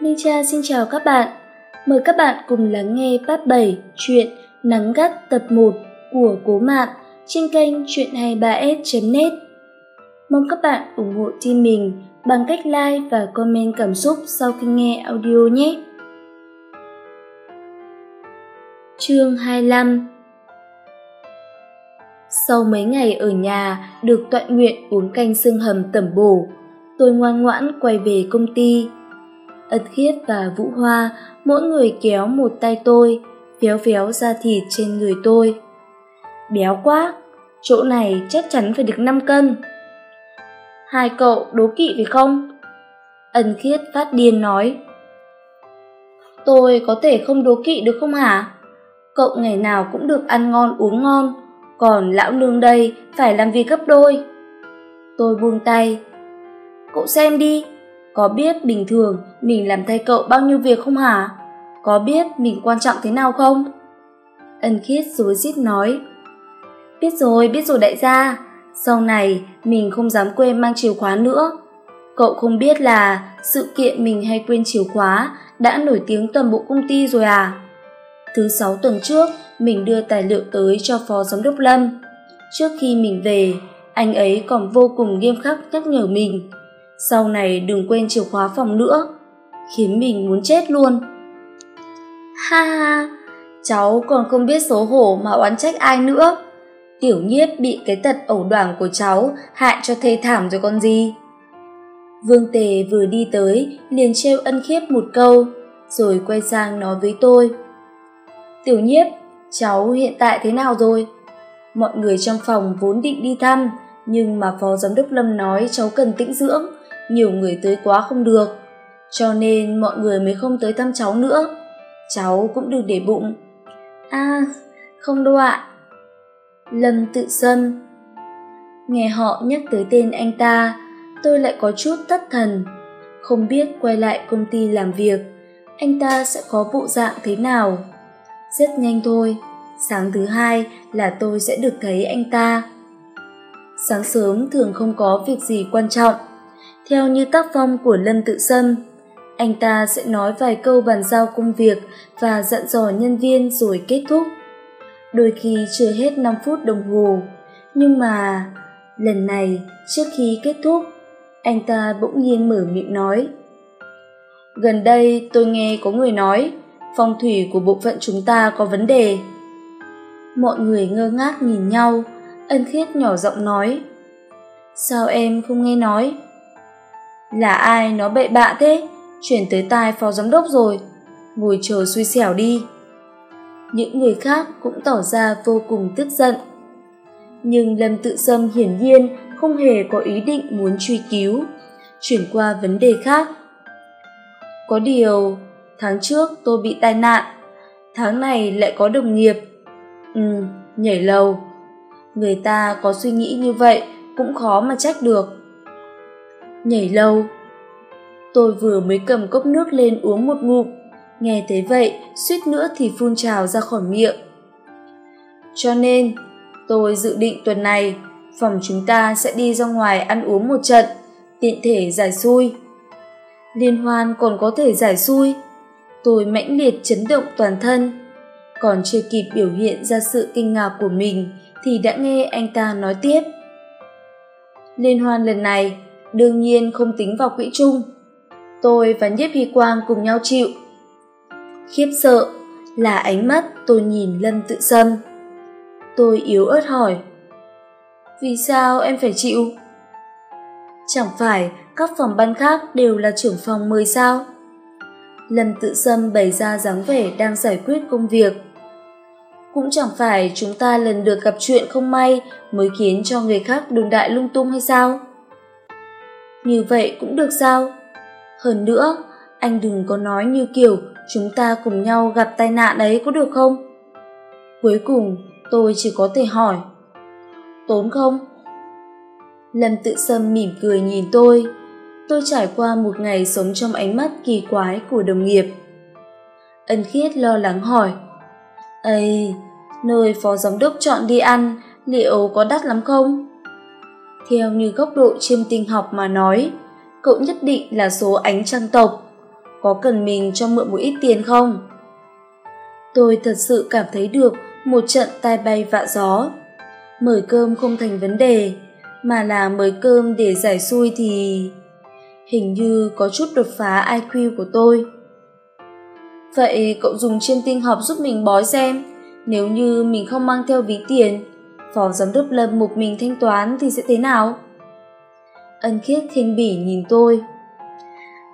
Ninh Cha xin chào các bạn. Mời các bạn cùng lắng nghe part 7 chuyện Nắng gắt tập 1 của Cố Mạn trên kênh chuyện23s.net. Mong các bạn ủng hộ team mình bằng cách like và comment cảm xúc sau khi nghe audio nhé. Chương 25 Sau mấy ngày ở nhà được tọa nguyện uống canh xương hầm tẩm bổ, tôi ngoan ngoãn quay về công ty. Ân khiết và Vũ Hoa mỗi người kéo một tay tôi, véo véo da thịt trên người tôi. Béo quá, chỗ này chắc chắn phải được 5 cân. Hai cậu đố kỵ phải không? Ân khiết phát điên nói. Tôi có thể không đố kỵ được không hả? Cậu ngày nào cũng được ăn ngon uống ngon, còn lão nương đây phải làm việc gấp đôi. Tôi buông tay. Cậu xem đi, có biết bình thường mình làm thay cậu bao nhiêu việc không hả? Có biết mình quan trọng thế nào không? Ân khiết rối rít nói. Biết rồi, biết rồi đại gia. Sau này mình không dám quên mang chìa khóa nữa. Cậu không biết là sự kiện mình hay quên chìa khóa đã nổi tiếng toàn bộ công ty rồi à? Thứ sáu tuần trước, mình đưa tài liệu tới cho phó giám đốc Lâm. Trước khi mình về, anh ấy còn vô cùng nghiêm khắc nhắc nhở mình. Sau này đừng quên chìa khóa phòng nữa, khiến mình muốn chết luôn. Ha ha, cháu còn không biết xấu hổ mà oán trách ai nữa. Tiểu nhiếp bị cái tật ẩu đoảng của cháu hại cho thê thảm rồi con gì. Vương Tề vừa đi tới liền trêu ân khiếp một câu, rồi quay sang nói với tôi. Tiểu nhiếp, cháu hiện tại thế nào rồi? Mọi người trong phòng vốn định đi thăm, nhưng mà phó giám đốc Lâm nói cháu cần tĩnh dưỡng, nhiều người tới quá không được. Cho nên mọi người mới không tới thăm cháu nữa. Cháu cũng đừng để bụng. a, không đâu ạ. Lâm tự sâm. Nghe họ nhắc tới tên anh ta, tôi lại có chút thất thần. Không biết quay lại công ty làm việc, anh ta sẽ có bộ dạng thế nào rất nhanh thôi sáng thứ hai là tôi sẽ được thấy anh ta sáng sớm thường không có việc gì quan trọng theo như tác phong của lâm tự sâm, anh ta sẽ nói vài câu bàn giao công việc và dặn dò nhân viên rồi kết thúc. Đôi khi chưa hết năm phút đồng hồ, nhưng mà lần này trước khi kết thúc, anh ta bỗng nhiên mở miệng nói, gần đây tôi nghe có người nói, phong thủy của bộ phận chúng ta có vấn đề. Mọi người ngơ ngác nhìn nhau, ân khiết nhỏ giọng nói, sao em không nghe nói? Là ai nó bậy bạ thế? Chuyển tới tai phó giám đốc rồi. Ngồi chờ xui xẻo đi. Những người khác cũng tỏ ra vô cùng tức giận. Nhưng lâm tự sâm hiển nhiên không hề có ý định muốn truy cứu. Chuyển qua vấn đề khác. Có điều, tháng trước tôi bị tai nạn. Tháng này lại có đồng nghiệp. Ừ nhảy lầu. Người ta có suy nghĩ như vậy cũng khó mà trách được nhảy lâu. tôi vừa mới cầm cốc nước lên uống một ngụm. Nghe thấy vậy, suýt nữa thì phun trào ra khỏi miệng. Cho nên, tôi dự định tuần này, phòng chúng ta sẽ đi ra ngoài ăn uống một trận, tiện thể giải xui. Liên hoan còn có thể giải xui. Tôi mãnh liệt chấn động toàn thân. Còn chưa kịp biểu hiện ra sự kinh ngạc của mình, thì đã nghe anh ta nói tiếp. Liên hoan lần này đương nhiên không tính vào quỹ chung. Tôi và nhiếp hy quang cùng nhau chịu. Khiếp sợ là ánh mắt tôi nhìn lâm tự sâm. Tôi yếu ớt hỏi, vì sao em phải chịu? Chẳng phải các phòng ban khác đều là trưởng phòng mời sao? Lâm tự sâm bày ra dáng vẻ đang giải quyết công việc. Cũng chẳng phải chúng ta lần được gặp chuyện không may mới khiến cho người khác đồn đại lung tung hay sao? Như vậy cũng được sao? Hơn nữa, anh đừng có nói như kiểu chúng ta cùng nhau gặp tai nạn ấy có được không? Cuối cùng, tôi chỉ có thể hỏi. Tốn không? Lâm tự sâm mỉm cười nhìn tôi. Tôi trải qua một ngày sống trong ánh mắt kỳ quái của đồng nghiệp. Ân khiết lo lắng hỏi. Ây, nơi phó giám đốc chọn đi ăn, liệu có đắt lắm không? Theo như góc độ chiêm tinh học mà nói, cậu nhất định là số ánh trăng tộc. Có cần mình cho mượn một ít tiền không? Tôi thật sự cảm thấy được một trận tai bay vạ gió. Mời cơm không thành vấn đề, mà là mời cơm để giải xui thì hình như có chút đột phá iq của tôi. Vậy cậu dùng chiêm tinh học giúp mình bói xem, nếu như mình không mang theo ví tiền phó giám đốc lâm một mình thanh toán thì sẽ thế nào? Ân khiết khinh bỉ nhìn tôi.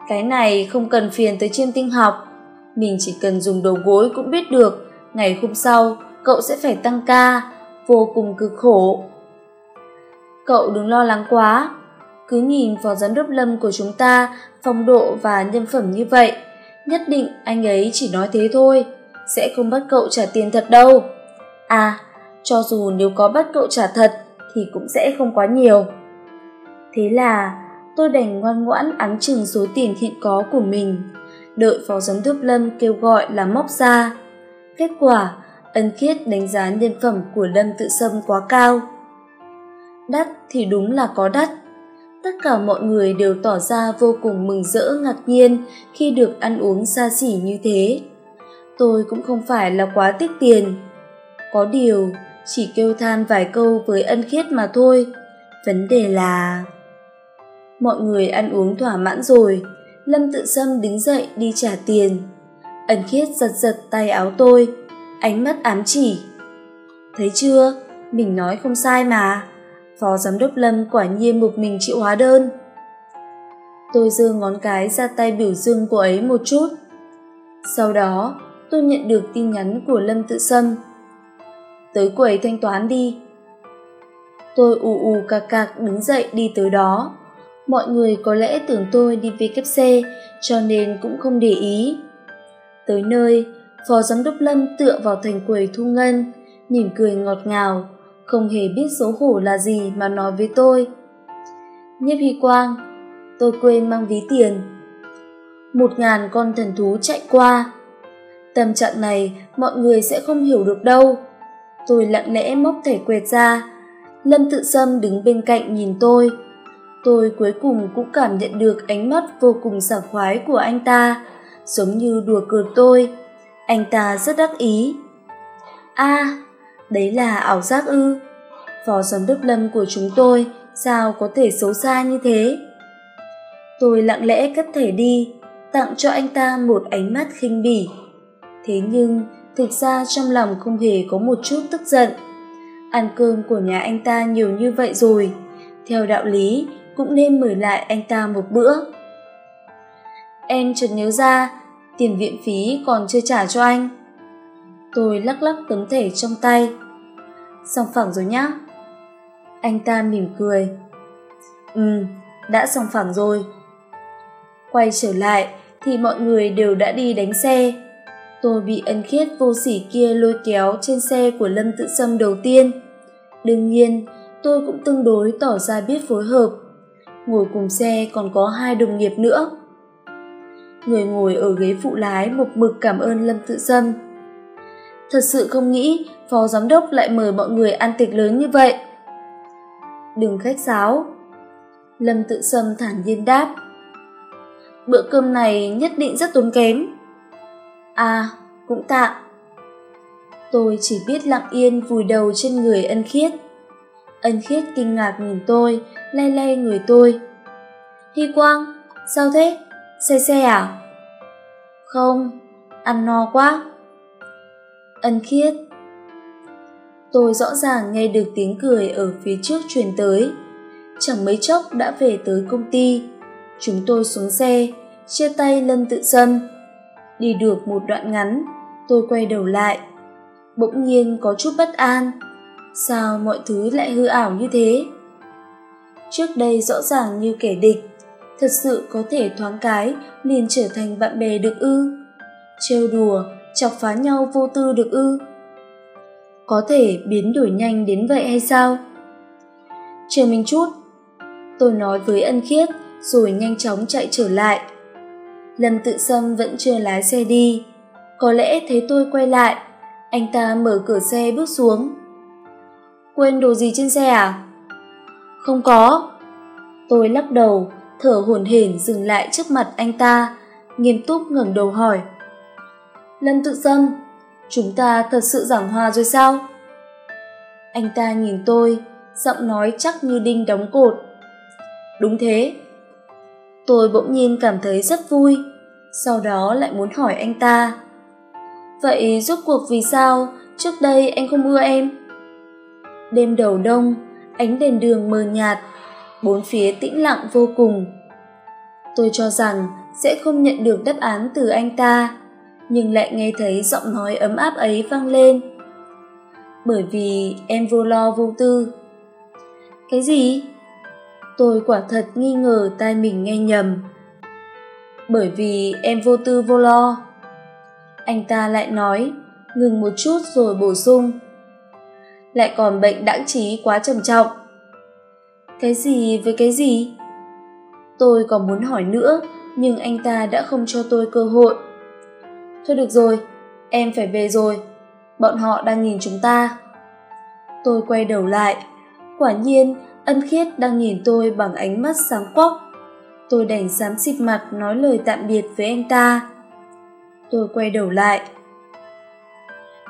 Cái này không cần phiền tới chiêm tinh học. Mình chỉ cần dùng đầu gối cũng biết được, ngày hôm sau, cậu sẽ phải tăng ca, vô cùng cực khổ. Cậu đừng lo lắng quá. Cứ nhìn phó giám đốc lâm của chúng ta, phong độ và nhân phẩm như vậy, nhất định anh ấy chỉ nói thế thôi, sẽ không bắt cậu trả tiền thật đâu. À cho dù nếu có bắt cậu trả thật thì cũng sẽ không quá nhiều. Thế là, tôi đành ngoan ngoãn áng chừng số tiền hiện có của mình. Đợi phó giám đốc lâm kêu gọi là móc ra. Kết quả, ân khiết đánh giá nhân phẩm của lâm tự sâm quá cao. Đắt thì đúng là có đắt. Tất cả mọi người đều tỏ ra vô cùng mừng rỡ ngạc nhiên khi được ăn uống xa xỉ như thế. Tôi cũng không phải là quá tiếc tiền. Có điều chỉ kêu than vài câu với ân khiết mà thôi. Vấn đề là, mọi người ăn uống thỏa mãn rồi, lâm tự sâm đứng dậy đi trả tiền. Ân khiết giật giật tay áo tôi, ánh mắt ám chỉ. Thấy chưa? Mình nói không sai mà. Phó giám đốc lâm quả nhiên một mình chịu hóa đơn. Tôi giơ ngón cái ra tay biểu dương cô ấy một chút. Sau đó, tôi nhận được tin nhắn của lâm tự sâm tới quầy thanh toán đi. Tôi ù ù cạc cạc đứng dậy đi tới đó. Mọi người có lẽ tưởng tôi đi vkc cho nên cũng không để ý. Tới nơi, phó giám đốc lâm tựa vào thành quầy thu ngân, mỉm cười ngọt ngào, không hề biết xấu hổ là gì mà nói với tôi. Nhiếp hy quang, tôi quên mang ví tiền. Một ngàn con thần thú chạy qua. Tâm trạng này mọi người sẽ không hiểu được đâu tôi lặng lẽ móc thẻ quẹt ra. Lâm tự sâm đứng bên cạnh nhìn tôi. Tôi cuối cùng cũng cảm nhận được ánh mắt vô cùng sảng khoái của anh ta, giống như đùa cợt tôi. Anh ta rất đắc ý. A, đấy là ảo giác ư? Phó giám đốc lâm của chúng tôi, sao có thể xấu xa như thế? Tôi lặng lẽ cất thẻ đi, tặng cho anh ta một ánh mắt khinh bỉ. Thế nhưng thực ra trong lòng không hề có một chút tức giận. Ăn cơm của nhà anh ta nhiều như vậy rồi. Theo đạo lý, cũng nên mời lại anh ta một bữa. Em chợt nhớ ra, tiền viện phí còn chưa trả cho anh. Tôi lắc lắc tấm thẻ trong tay. Xong phẳng rồi nhá. Anh ta mỉm cười. Ừ đã xong phẳng rồi. Quay trở lại thì mọi người đều đã đi đánh xe tôi bị ân khiết vô sỉ kia lôi kéo trên xe của lâm tự sâm đầu tiên. Đương nhiên, tôi cũng tương đối tỏ ra biết phối hợp. Ngồi cùng xe còn có hai đồng nghiệp nữa. Người ngồi ở ghế phụ lái một mực cảm ơn lâm tự sâm. Thật sự không nghĩ phó giám đốc lại mời mọi người ăn tiệc lớn như vậy. Đừng khách sáo. Lâm tự sâm thản nhiên đáp. Bữa cơm này nhất định rất tốn kém à cũng tạm tôi chỉ biết lặng yên vùi đầu trên người ân khiết. Ân khiết kinh ngạc nhìn tôi, lay lay người tôi. Hy quang, sao thế? Xe xe à? Không, ăn no quá. Ân khiết. Tôi rõ ràng nghe được tiếng cười ở phía trước truyền tới. Chẳng mấy chốc đã về tới công ty. Chúng tôi xuống xe, chia tay lân tự sâm đi được một đoạn ngắn. Tôi quay đầu lại. Bỗng nhiên có chút bất an. Sao mọi thứ lại hư ảo như thế? Trước đây rõ ràng như kẻ địch. Thật sự có thể thoáng cái liền trở thành bạn bè được ư? Trêu đùa, chọc phá nhau vô tư được ư? Có thể biến đổi nhanh đến vậy hay sao? Chờ mình chút. Tôi nói với ân khiết, rồi nhanh chóng chạy trở lại lâm tự sâm vẫn chưa lái xe đi. Có lẽ thấy tôi quay lại, anh ta mở cửa xe bước xuống. Quên đồ gì trên xe à? Không có. Tôi lắc đầu, thở hổn hển dừng lại trước mặt anh ta, nghiêm túc ngẩng đầu hỏi. Lâm tự sâm, chúng ta thật sự giảng hòa rồi sao? Anh ta nhìn tôi, giọng nói chắc như đinh đóng cột. Đúng thế tôi bỗng nhiên cảm thấy rất vui, sau đó lại muốn hỏi anh ta. Vậy rốt cuộc vì sao? Trước đây anh không ưa em. Đêm đầu đông, ánh đèn đường mờ nhạt, bốn phía tĩnh lặng vô cùng. Tôi cho rằng sẽ không nhận được đáp án từ anh ta, nhưng lại nghe thấy giọng nói ấm áp ấy vang lên. Bởi vì em vô lo vô tư. Cái gì? Tôi quả thật nghi ngờ tai mình nghe nhầm. Bởi vì em vô tư vô lo. Anh ta lại nói, ngừng một chút rồi bổ sung. Lại còn bệnh đãng trí quá trầm trọng. Cái gì với cái gì? Tôi còn muốn hỏi nữa, nhưng anh ta đã không cho tôi cơ hội. Thôi được rồi, em phải về rồi. Bọn họ đang nhìn chúng ta. Tôi quay đầu lại. Quả nhiên ân khiết đang nhìn tôi bằng ánh mắt sáng quắc. Tôi đành dám xịt mặt nói lời tạm biệt với anh ta. Tôi quay đầu lại.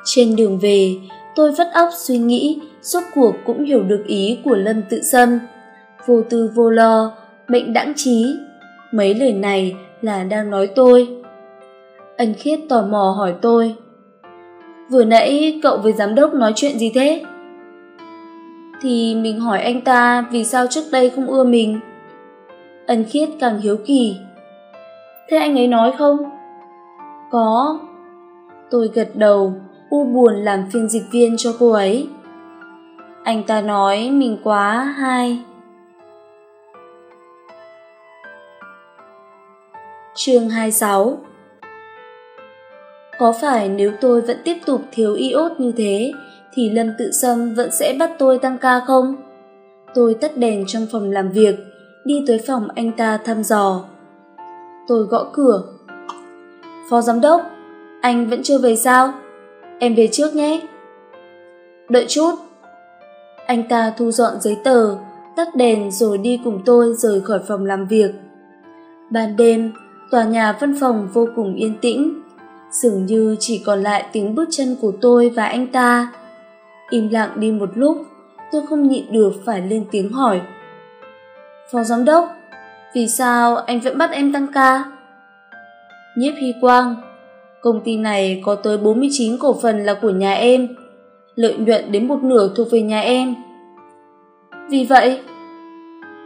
Trên đường về, tôi vắt óc suy nghĩ, rốt cuộc cũng hiểu được ý của lâm tự sâm. Vô tư vô lo, bệnh đãng trí. Mấy lời này là đang nói tôi. Ân khiết tò mò hỏi tôi. Vừa nãy cậu với giám đốc nói chuyện gì thế? Thì mình hỏi anh ta vì sao trước đây không ưa mình. Ân khiết càng hiếu kỳ. Thế anh ấy nói không? Có. Tôi gật đầu, u buồn làm phiên dịch viên cho cô ấy. Anh ta nói mình quá hay chương 26 Có phải nếu tôi vẫn tiếp tục thiếu iốt như thế thì Lâm Tự Sâm vẫn sẽ bắt tôi tăng ca không? Tôi tắt đèn trong phòng làm việc, đi tới phòng anh ta thăm dò. Tôi gõ cửa. Phó giám đốc, anh vẫn chưa về sao? Em về trước nhé. Đợi chút. Anh ta thu dọn giấy tờ, tắt đèn rồi đi cùng tôi rời khỏi phòng làm việc. Ban đêm, tòa nhà văn phòng vô cùng yên tĩnh, dường như chỉ còn lại tiếng bước chân của tôi và anh ta im lặng đi một lúc. Tôi không nhịn được phải lên tiếng hỏi. Phó giám đốc, vì sao anh vẫn bắt em tăng ca? Nhiếp hy quang, công ty này có tới 49 cổ phần là của nhà em. Lợi nhuận đến một nửa thuộc về nhà em. Vì vậy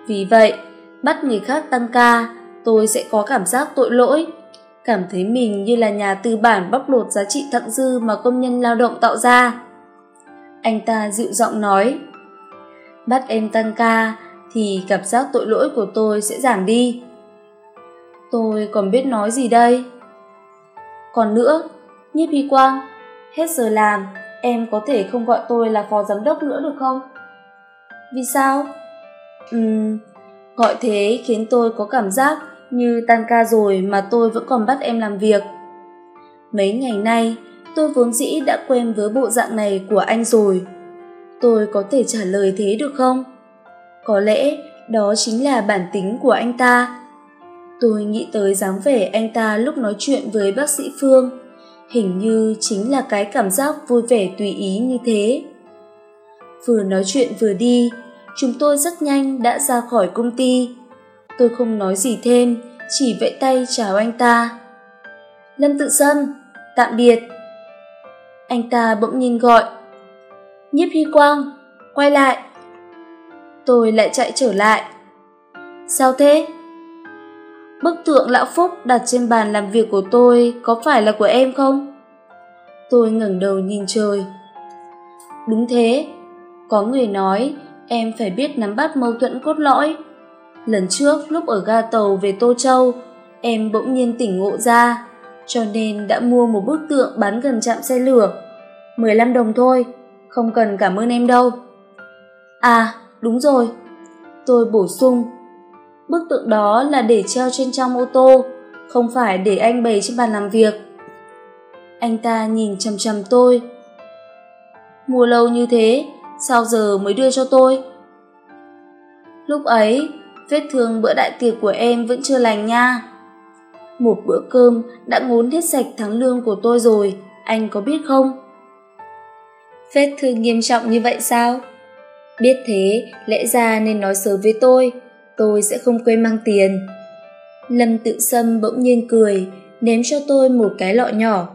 vì vậy, bắt người khác tăng ca, tôi sẽ có cảm giác tội lỗi. Cảm thấy mình như là nhà tư bản bóc lột giá trị thặng dư mà công nhân lao động tạo ra anh ta dịu giọng nói, bắt em tăng ca thì cảm giác tội lỗi của tôi sẽ giảm đi. Tôi còn biết nói gì đây? Còn nữa, nhiếp hy quang, hết giờ làm, em có thể không gọi tôi là phó giám đốc nữa được không? Vì sao? Ừm, gọi thế khiến tôi có cảm giác như tan ca rồi mà tôi vẫn còn bắt em làm việc. Mấy ngày nay tôi vốn dĩ đã quen với bộ dạng này của anh rồi. Tôi có thể trả lời thế được không? Có lẽ đó chính là bản tính của anh ta. Tôi nghĩ tới dáng vẻ anh ta lúc nói chuyện với bác sĩ phương, hình như chính là cái cảm giác vui vẻ tùy ý như thế. Vừa nói chuyện vừa đi, chúng tôi rất nhanh đã ra khỏi công ty. Tôi không nói gì thêm, chỉ vẫy tay chào anh ta. Lâm tự sâm, tạm biệt anh ta bỗng nhiên gọi. Nhiếp hy quang, quay lại. Tôi lại chạy trở lại. Sao thế? Bức tượng lão phúc đặt trên bàn làm việc của tôi có phải là của em không? Tôi ngẩng đầu nhìn trời. Đúng thế. Có người nói em phải biết nắm bắt mâu thuẫn cốt lõi. Lần trước lúc ở ga tàu về tô châu, em bỗng nhiên tỉnh ngộ ra cho nên đã mua một bức tượng bán gần trạm xe lửa. Mười lăm đồng thôi, không cần cảm ơn em đâu. À đúng rồi. Tôi bổ sung. Bức tượng đó là để treo trên trong ô tô, không phải để anh bày trên bàn làm việc. Anh ta nhìn chằm chằm tôi. Mua lâu như thế, sao giờ mới đưa cho tôi? Lúc ấy, vết thương bữa đại tiệc của em vẫn chưa lành nha một bữa cơm đã ngốn hết sạch tháng lương của tôi rồi, anh có biết không? Vết thương nghiêm trọng như vậy sao? Biết thế, lẽ ra nên nói sớm với tôi tôi sẽ không quên mang tiền. Lâm tự sâm bỗng nhiên cười, ném cho tôi một cái lọ nhỏ.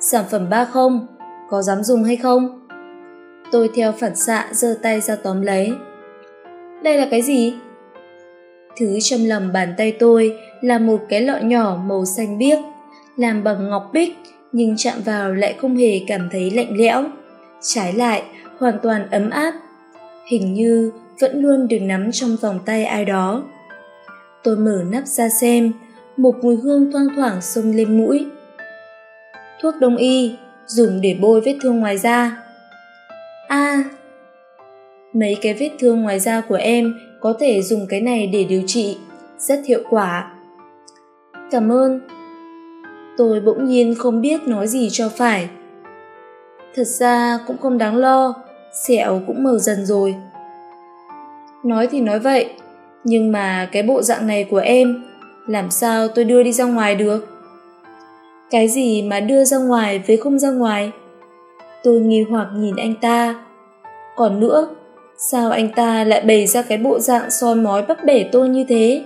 Sản phẩm ba không, có dám dùng hay không? Tôi theo phản xạ giơ tay ra tóm lấy. Đây là cái gì? Thứ trong lòng bàn tay tôi là một cái lọ nhỏ màu xanh biếc làm bằng ngọc bích nhưng chạm vào lại không hề cảm thấy lạnh lẽo. Trái lại hoàn toàn ấm áp hình như vẫn luôn được nắm trong vòng tay ai đó. Tôi mở nắp ra xem một mùi hương thoang thoảng xông lên mũi. Thuốc đông y dùng để bôi vết thương ngoài da. A à, mấy cái vết thương ngoài da của em có thể dùng cái này để điều trị rất hiệu quả cảm ơn. Tôi bỗng nhiên không biết nói gì cho phải. Thật ra cũng không đáng lo, sẹo cũng mờ dần rồi. Nói thì nói vậy, nhưng mà cái bộ dạng này của em, làm sao tôi đưa đi ra ngoài được? Cái gì mà đưa ra ngoài với không ra ngoài? Tôi nghi hoặc nhìn anh ta. Còn nữa, sao anh ta lại bày ra cái bộ dạng soi mói bắp bể tôi như thế?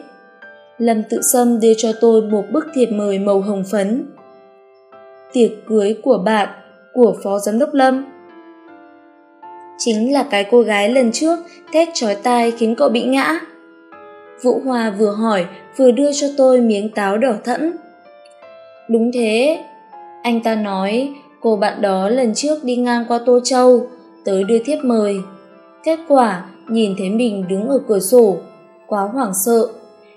Lâm tự sâm đưa cho tôi một bức thiệp mời màu hồng phấn. Tiệc cưới của bạn, của phó giám đốc lâm. Chính là cái cô gái lần trước thét chói tai khiến cậu bị ngã. Vũ hoa vừa hỏi, vừa đưa cho tôi miếng táo đỏ thẫm. Đúng thế, anh ta nói, cô bạn đó lần trước đi ngang qua tô châu, tới đưa thiếp mời. Kết quả, nhìn thấy mình đứng ở cửa sổ, quá hoảng sợ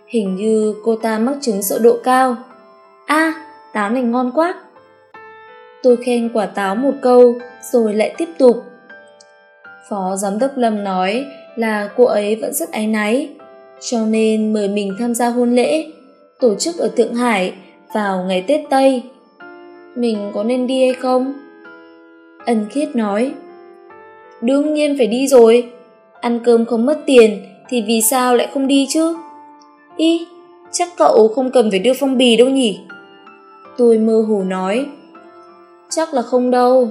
hình như cô ta mắc chứng sợ độ cao. A à, táo này ngon quá. Tôi khen quả táo một câu rồi lại tiếp tục. Phó giám đốc lâm nói là cô ấy vẫn rất áy náy cho nên mời mình tham gia hôn lễ tổ chức ở thượng hải vào ngày tết tây. Mình có nên đi hay không? Ân khiết nói. Đương nhiên phải đi rồi. Ăn cơm không mất tiền thì vì sao lại không đi chứ? Y chắc cậu không cần phải đưa phong bì đâu nhỉ? Tôi mơ hồ nói. Chắc là không đâu.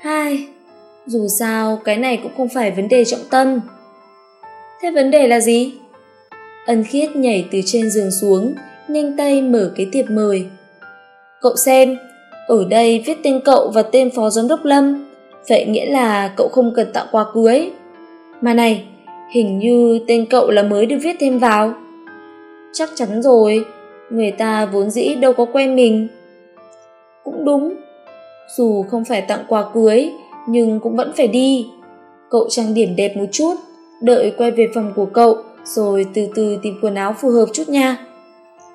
Hai, dù sao, cái này cũng không phải vấn đề trọng tâm. Thế vấn đề là gì? Ân khiết nhảy từ trên giường xuống, nhanh tay mở cái thiệp mời. Cậu xem, ở đây viết tên cậu và tên phó giám đốc lâm. Vậy nghĩa là cậu không cần tặng quà cưới. Mà này, hình như tên cậu là mới được viết thêm vào chắc chắn rồi, người ta vốn dĩ đâu có quen mình. Cũng đúng, dù không phải tặng quà cưới, nhưng cũng vẫn phải đi. Cậu trang điểm đẹp một chút, đợi quay về phòng của cậu, rồi từ từ tìm quần áo phù hợp chút nha.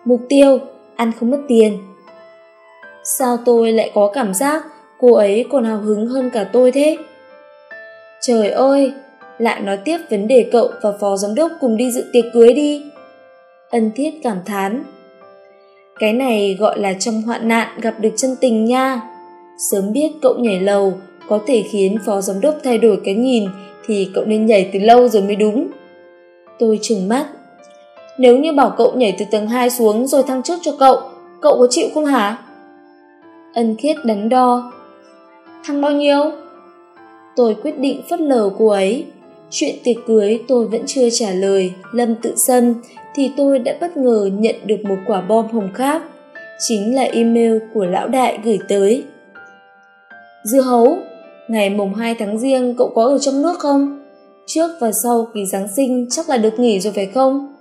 Mục tiêu, ăn không mất tiền. Sao tôi lại có cảm giác cô ấy còn hào hứng hơn cả tôi thế? Trời ơi, lại nói tiếp vấn đề cậu và phó giám đốc cùng đi dự tiệc cưới đi ân thiết cảm thán. Cái này gọi là trong hoạn nạn gặp được chân tình nha. Sớm biết cậu nhảy lầu, có thể khiến phó giám đốc thay đổi cái nhìn thì cậu nên nhảy từ lâu rồi mới đúng. Tôi trừng mắt. Nếu như bảo cậu nhảy từ tầng hai xuống rồi thăng chức cho cậu cậu có chịu không hả? Ân khiết đắn đo. Thăng bao nhiêu? Tôi quyết định phớt lờ cô ấy. Chuyện tiệc cưới tôi vẫn chưa trả lời, lâm tự sân thì tôi đã bất ngờ nhận được một quả bom hồng khác, chính là email của lão đại gửi tới. Dưa hấu, ngày mùng hai tháng riêng cậu có ở trong nước không? Trước và sau kỳ giáng sinh chắc là được nghỉ rồi phải không?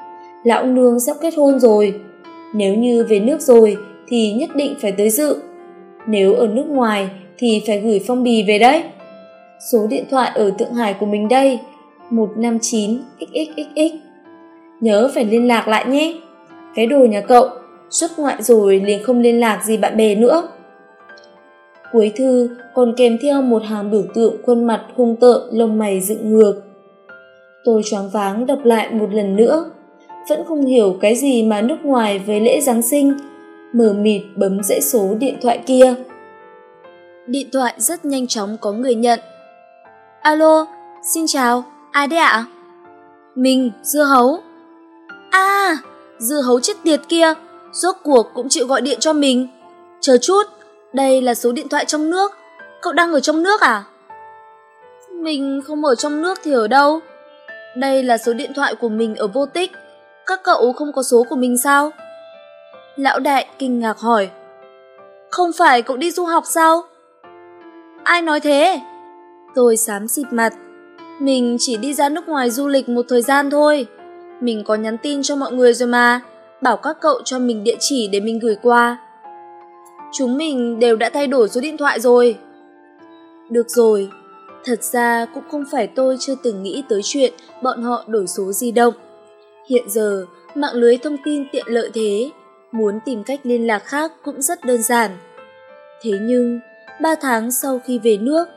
Lão nương sắp kết hôn rồi. Nếu như về nước rồi thì nhất định phải tới dự. Nếu ở nước ngoài thì phải gửi phong bì về đấy. Số điện thoại ở thượng hải của mình đây, một năm chín xxxx nhớ phải liên lạc lại nhé. Cái đồ nhà cậu, xuất ngoại rồi liền không liên lạc gì bạn bè nữa. Cuối thư còn kèm theo một hàng biểu tượng khuôn mặt hung tợn, lông mày dựng ngược. Tôi choáng váng đọc lại một lần nữa. Vẫn không hiểu cái gì mà nước ngoài với lễ giáng sinh. Mờ mịt bấm dãy số điện thoại kia. Điện thoại rất nhanh chóng có người nhận. Alo, xin chào, ai đấy ạ? Mình, dưa hấu à dưa hấu chết tiệt kia rốt cuộc cũng chịu gọi điện cho mình. Chờ chút, đây là số điện thoại trong nước. Cậu đang ở trong nước à? Mình không ở trong nước thì ở đâu? Đây là số điện thoại của mình ở vô tích. Các cậu không có số của mình sao? Lão đại kinh ngạc hỏi. Không phải cậu đi du học sao? Ai nói thế? Tôi xám xịt mặt. Mình chỉ đi ra nước ngoài du lịch một thời gian thôi. Mình có nhắn tin cho mọi người rồi mà, bảo các cậu cho mình địa chỉ để mình gửi qua. Chúng mình đều đã thay đổi số điện thoại rồi. Được rồi, thật ra cũng không phải tôi chưa từng nghĩ tới chuyện bọn họ đổi số di động. Hiện giờ, mạng lưới thông tin tiện lợi thế, muốn tìm cách liên lạc khác cũng rất đơn giản. Thế nhưng, ba tháng sau khi về nước,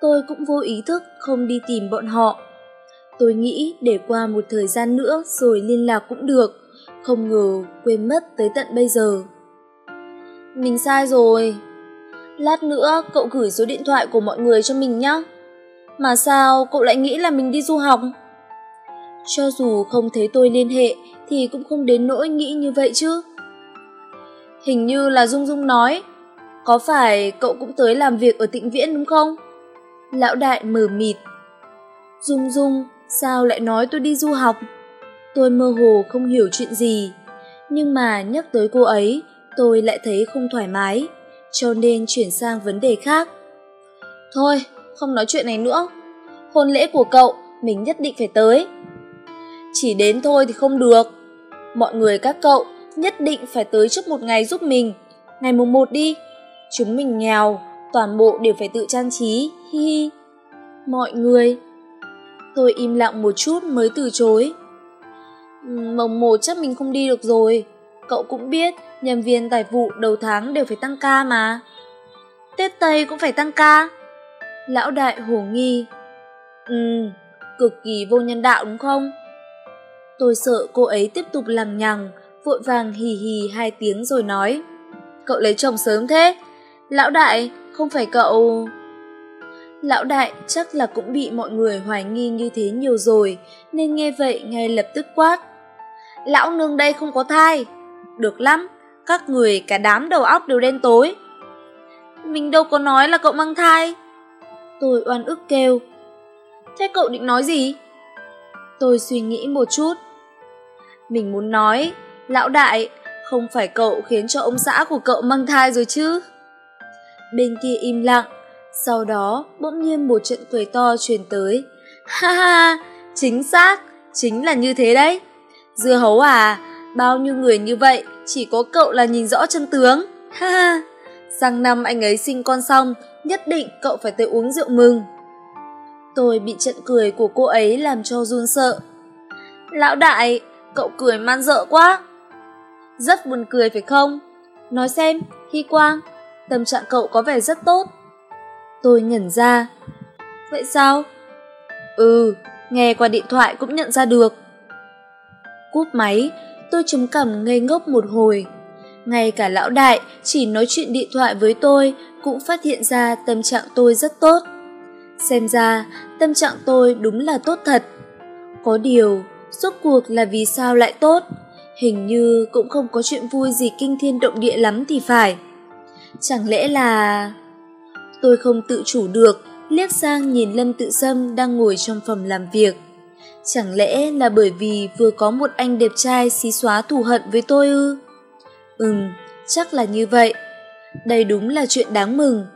tôi cũng vô ý thức không đi tìm bọn họ. Tôi nghĩ để qua một thời gian nữa rồi liên lạc cũng được, không ngờ quên mất tới tận bây giờ. Mình sai rồi. Lát nữa cậu gửi số điện thoại của mọi người cho mình nhé. Mà sao cậu lại nghĩ là mình đi du học? Cho dù không thấy tôi liên hệ thì cũng không đến nỗi nghĩ như vậy chứ. Hình như là Dung Dung nói, có phải cậu cũng tới làm việc ở tịnh viễn đúng không? Lão đại mờ mịt. Dung Dung, sao lại nói tôi đi du học? Tôi mơ hồ không hiểu chuyện gì, nhưng mà nhắc tới cô ấy, tôi lại thấy không thoải mái, cho nên chuyển sang vấn đề khác. Thôi, không nói chuyện này nữa. Hôn lễ của cậu, mình nhất định phải tới. Chỉ đến thôi thì không được. Mọi người các cậu nhất định phải tới trước một ngày giúp mình. Ngày mùng một đi. Chúng mình nghèo, toàn bộ đều phải tự trang trí, hi hi. Mọi người. Tôi im lặng một chút mới từ chối. Ừ, mồng một chắc mình không đi được rồi. Cậu cũng biết, nhân viên tài vụ đầu tháng đều phải tăng ca mà. Tết Tây cũng phải tăng ca. Lão đại hồ nghi. Ừ, cực kỳ vô nhân đạo đúng không? Tôi sợ cô ấy tiếp tục lằng nhằng, vội vàng hì hì hai tiếng rồi nói. Cậu lấy chồng sớm thế? Lão đại, không phải cậu... Lão đại chắc là cũng bị mọi người hoài nghi như thế nhiều rồi, nên nghe vậy ngay lập tức quát. Lão nương đây không có thai. Được lắm, các người cả đám đầu óc đều đen tối. Mình đâu có nói là cậu mang thai. Tôi oan ức kêu. Thế cậu định nói gì? Tôi suy nghĩ một chút. Mình muốn nói, lão đại, không phải cậu khiến cho ông xã của cậu mang thai rồi chứ? Bên kia im lặng, sau đó bỗng nhiên một trận cười to truyền tới. Ha ha, chính xác, chính là như thế đấy. Dưa hấu à, bao nhiêu người như vậy, chỉ có cậu là nhìn rõ chân tướng. Ha ha, sang năm anh ấy sinh con xong, nhất định cậu phải tới uống rượu mừng. Tôi bị trận cười của cô ấy làm cho run sợ. Lão đại, cậu cười man dợ quá. Rất buồn cười phải không? Nói xem, Hy Quang, tâm trạng cậu có vẻ rất tốt. Tôi nhận ra. Vậy sao? Ừ, nghe qua điện thoại cũng nhận ra được. Cúp máy, tôi trống cằm ngây ngốc một hồi. Ngay cả lão đại chỉ nói chuyện điện thoại với tôi cũng phát hiện ra tâm trạng tôi rất tốt. Xem ra, tâm trạng tôi đúng là tốt thật. Có điều, rốt cuộc là vì sao lại tốt? Hình như cũng không có chuyện vui gì kinh thiên động địa lắm thì phải. Chẳng lẽ là... Tôi không tự chủ được, liếc sang nhìn Lâm Tự Sâm đang ngồi trong phòng làm việc. Chẳng lẽ là bởi vì vừa có một anh đẹp trai xí xóa thù hận với tôi ư? Ừm, chắc là như vậy. Đây đúng là chuyện đáng mừng.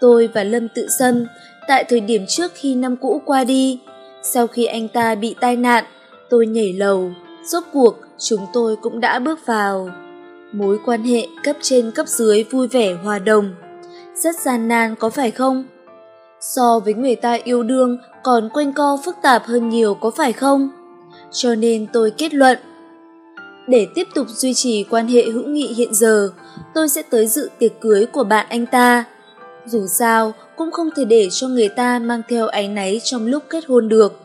Tôi và Lâm Tự Sâm, tại thời điểm trước khi năm cũ qua đi, sau khi anh ta bị tai nạn, tôi nhảy lầu, rốt cuộc chúng tôi cũng đã bước vào. Mối quan hệ cấp trên cấp dưới vui vẻ hòa đồng. Rất gian nan có phải không? So với người ta yêu đương còn quanh co phức tạp hơn nhiều có phải không? Cho nên tôi kết luận. Để tiếp tục duy trì quan hệ hữu nghị hiện giờ, tôi sẽ tới dự tiệc cưới của bạn anh ta. Dù sao, cũng không thể để cho người ta mang theo áy náy trong lúc kết hôn được.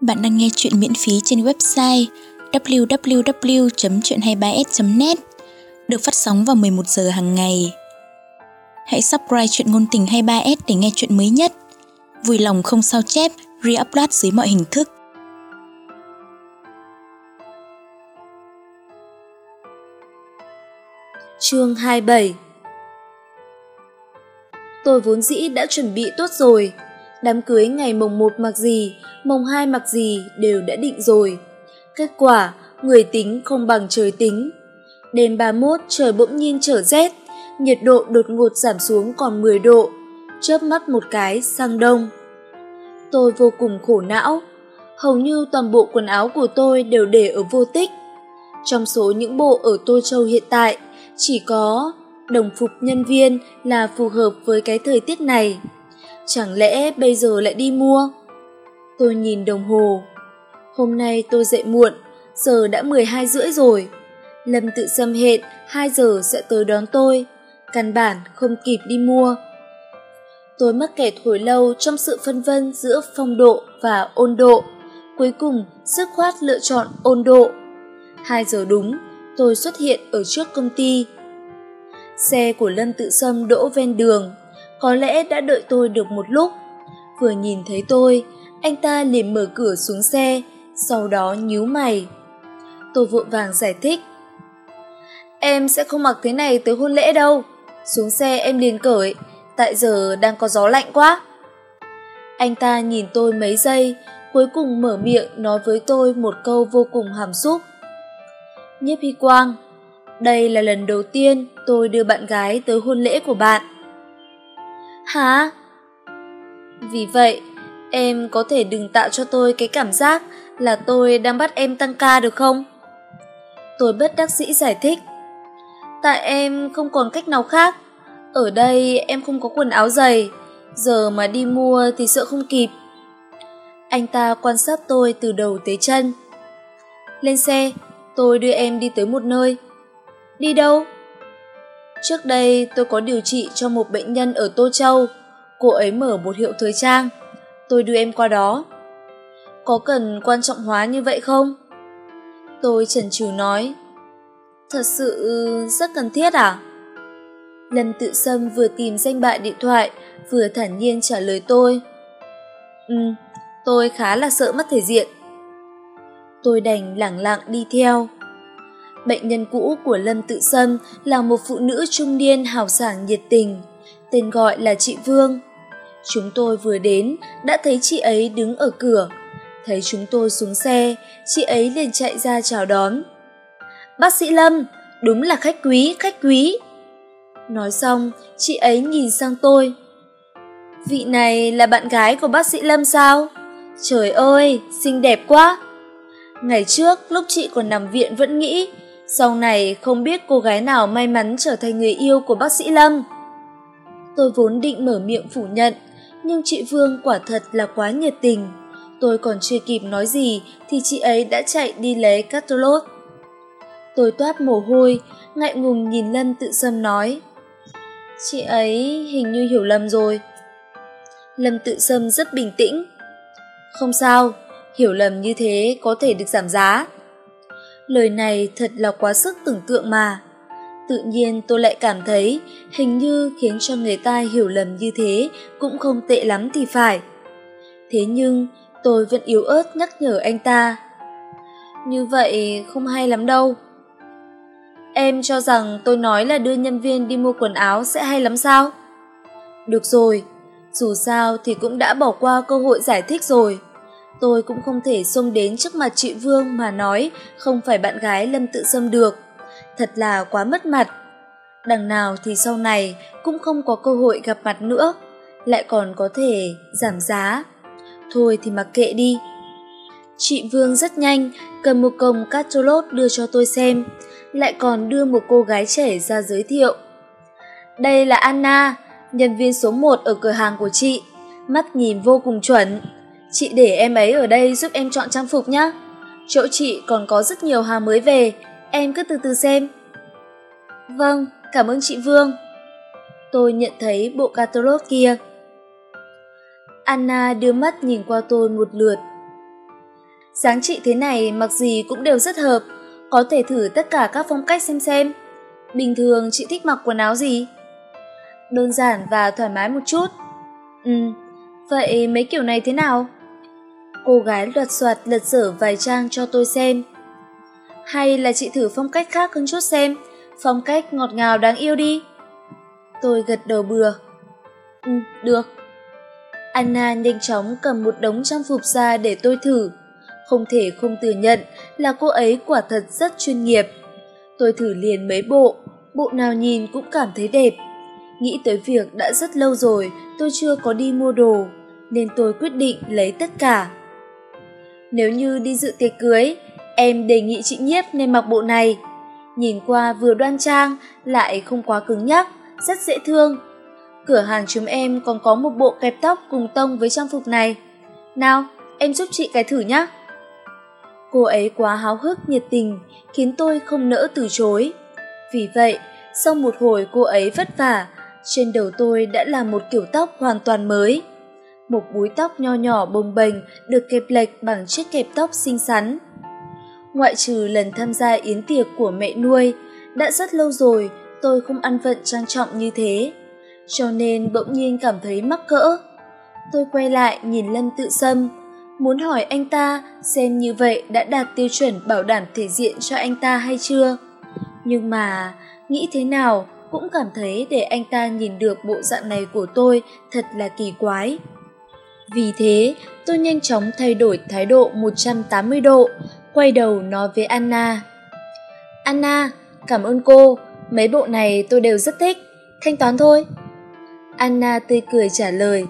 Bạn đang nghe chuyện miễn phí trên website www.chuyện23s.net được phát sóng vào 11 giờ hàng ngày. Hãy subscribe chuyện ngôn tình 23s để nghe chuyện mới nhất. Vui lòng không sao chép, re-upload dưới mọi hình thức. Chương 27 Tôi vốn dĩ đã chuẩn bị tốt rồi. Đám cưới ngày mồng 1 mặc gì, mồng 2 mặc gì đều đã định rồi. Kết quả, người tính không bằng trời tính. Đêm 31 trời bỗng nhiên trở rét, nhiệt độ đột ngột giảm xuống còn 10 độ, chớp mắt một cái sang đông. Tôi vô cùng khổ não, hầu như toàn bộ quần áo của tôi đều để ở vô tích. Trong số những bộ ở Tô Châu hiện tại, chỉ có đồng phục nhân viên là phù hợp với cái thời tiết này. Chẳng lẽ bây giờ lại đi mua? Tôi nhìn đồng hồ. Hôm nay tôi dậy muộn, giờ đã 12 rưỡi rồi. Lâm tự xâm hẹn 2 giờ sẽ tới đón tôi. Căn bản không kịp đi mua. Tôi mắc kẹt hồi lâu trong sự phân vân giữa phong độ và ôn độ. Cuối cùng, sức khoát lựa chọn ôn độ. 2 giờ đúng, tôi xuất hiện ở trước công ty. Xe của Lâm Tự Sâm đỗ ven đường, có lẽ đã đợi tôi được một lúc. Vừa nhìn thấy tôi, anh ta liền mở cửa xuống xe, sau đó nhíu mày. Tôi vội vàng giải thích. Em sẽ không mặc thế này tới hôn lễ đâu. Xuống xe em liền cởi, tại giờ đang có gió lạnh quá. Anh ta nhìn tôi mấy giây, cuối cùng mở miệng nói với tôi một câu vô cùng hàm xúc. Nhiếp Hy Quang, đây là lần đầu tiên tôi đưa bạn gái tới hôn lễ của bạn. Hả? Vì vậy, em có thể đừng tạo cho tôi cái cảm giác là tôi đang bắt em tăng ca được không? Tôi bất đắc dĩ giải thích. Tại em không còn cách nào khác. Ở đây em không có quần áo dày, giờ mà đi mua thì sợ không kịp. Anh ta quan sát tôi từ đầu tới chân. Lên xe, tôi đưa em đi tới một nơi. Đi đâu? Trước đây tôi có điều trị cho một bệnh nhân ở Tô Châu. Cô ấy mở một hiệu thời trang. Tôi đưa em qua đó. Có cần quan trọng hóa như vậy không? Tôi chần chừ nói. Thật sự ừ, rất cần thiết à? Lâm tự sâm vừa tìm danh bạ điện thoại, vừa thản nhiên trả lời tôi. Ừ, tôi khá là sợ mất thể diện. Tôi đành lẳng lặng đi theo. Bệnh nhân cũ của Lâm Tự Sâm là một phụ nữ trung niên hào sảng nhiệt tình, tên gọi là chị Vương. Chúng tôi vừa đến, đã thấy chị ấy đứng ở cửa. Thấy chúng tôi xuống xe, chị ấy liền chạy ra chào đón. Bác sĩ Lâm, đúng là khách quý, khách quý. Nói xong, chị ấy nhìn sang tôi. Vị này là bạn gái của bác sĩ Lâm sao? Trời ơi, xinh đẹp quá! Ngày trước, lúc chị còn nằm viện vẫn nghĩ, sau này không biết cô gái nào may mắn trở thành người yêu của bác sĩ Lâm. Tôi vốn định mở miệng phủ nhận, nhưng chị Vương quả thật là quá nhiệt tình. Tôi còn chưa kịp nói gì thì chị ấy đã chạy đi lấy catalog. Tôi toát mồ hôi, ngại ngùng nhìn Lâm tự sâm nói. Chị ấy hình như hiểu lầm rồi. Lâm tự sâm rất bình tĩnh. Không sao, hiểu lầm như thế có thể được giảm giá. Lời này thật là quá sức tưởng tượng mà. Tự nhiên tôi lại cảm thấy hình như khiến cho người ta hiểu lầm như thế cũng không tệ lắm thì phải. Thế nhưng tôi vẫn yếu ớt nhắc nhở anh ta. Như vậy không hay lắm đâu. Em cho rằng tôi nói là đưa nhân viên đi mua quần áo sẽ hay lắm sao? Được rồi, dù sao thì cũng đã bỏ qua cơ hội giải thích rồi tôi cũng không thể xông đến trước mặt chị Vương mà nói không phải bạn gái Lâm Tự xâm được. Thật là quá mất mặt. Đằng nào thì sau này cũng không có cơ hội gặp mặt nữa, lại còn có thể giảm giá. Thôi thì mặc kệ đi. Chị Vương rất nhanh, cầm một cồng catalog đưa cho tôi xem, lại còn đưa một cô gái trẻ ra giới thiệu. Đây là Anna, nhân viên số 1 ở cửa hàng của chị, mắt nhìn vô cùng chuẩn, Chị để em ấy ở đây giúp em chọn trang phục nhé. Chỗ chị còn có rất nhiều hàng mới về, em cứ từ từ xem. Vâng, cảm ơn chị Vương. Tôi nhận thấy bộ catalog kia. Anna đưa mắt nhìn qua tôi một lượt. Sáng chị thế này mặc gì cũng đều rất hợp, có thể thử tất cả các phong cách xem xem. Bình thường chị thích mặc quần áo gì? Đơn giản và thoải mái một chút. Ừ, vậy mấy kiểu này thế nào? Cô gái loạt soạt lật dở vài trang cho tôi xem. Hay là chị thử phong cách khác hơn chút xem, phong cách ngọt ngào đáng yêu đi. Tôi gật đầu bừa. Ừ, được. Anna nhanh chóng cầm một đống trang phục ra để tôi thử. Không thể không thừa nhận là cô ấy quả thật rất chuyên nghiệp. Tôi thử liền mấy bộ, bộ nào nhìn cũng cảm thấy đẹp. Nghĩ tới việc đã rất lâu rồi tôi chưa có đi mua đồ, nên tôi quyết định lấy tất cả. Nếu như đi dự tiệc cưới, em đề nghị chị Nhiếp nên mặc bộ này. Nhìn qua vừa đoan trang, lại không quá cứng nhắc, rất dễ thương. Cửa hàng chúng em còn có một bộ kẹp tóc cùng tông với trang phục này. Nào, em giúp chị cái thử nhé. Cô ấy quá háo hức nhiệt tình, khiến tôi không nỡ từ chối. Vì vậy, sau một hồi cô ấy vất vả, trên đầu tôi đã là một kiểu tóc hoàn toàn mới. Một búi tóc nho nhỏ bồng bềnh được kẹp lệch bằng chiếc kẹp tóc xinh xắn. Ngoại trừ lần tham gia yến tiệc của mẹ nuôi, đã rất lâu rồi tôi không ăn vận trang trọng như thế. Cho nên bỗng nhiên cảm thấy mắc cỡ. Tôi quay lại nhìn Lâm Tự Sâm, muốn hỏi anh ta xem như vậy đã đạt tiêu chuẩn bảo đảm thể diện cho anh ta hay chưa. Nhưng mà, nghĩ thế nào cũng cảm thấy để anh ta nhìn được bộ dạng này của tôi thật là kỳ quái. Vì thế, tôi nhanh chóng thay đổi thái độ 180 độ, quay đầu nói với Anna. Anna, cảm ơn cô, mấy bộ này tôi đều rất thích, thanh toán thôi. Anna tươi cười trả lời.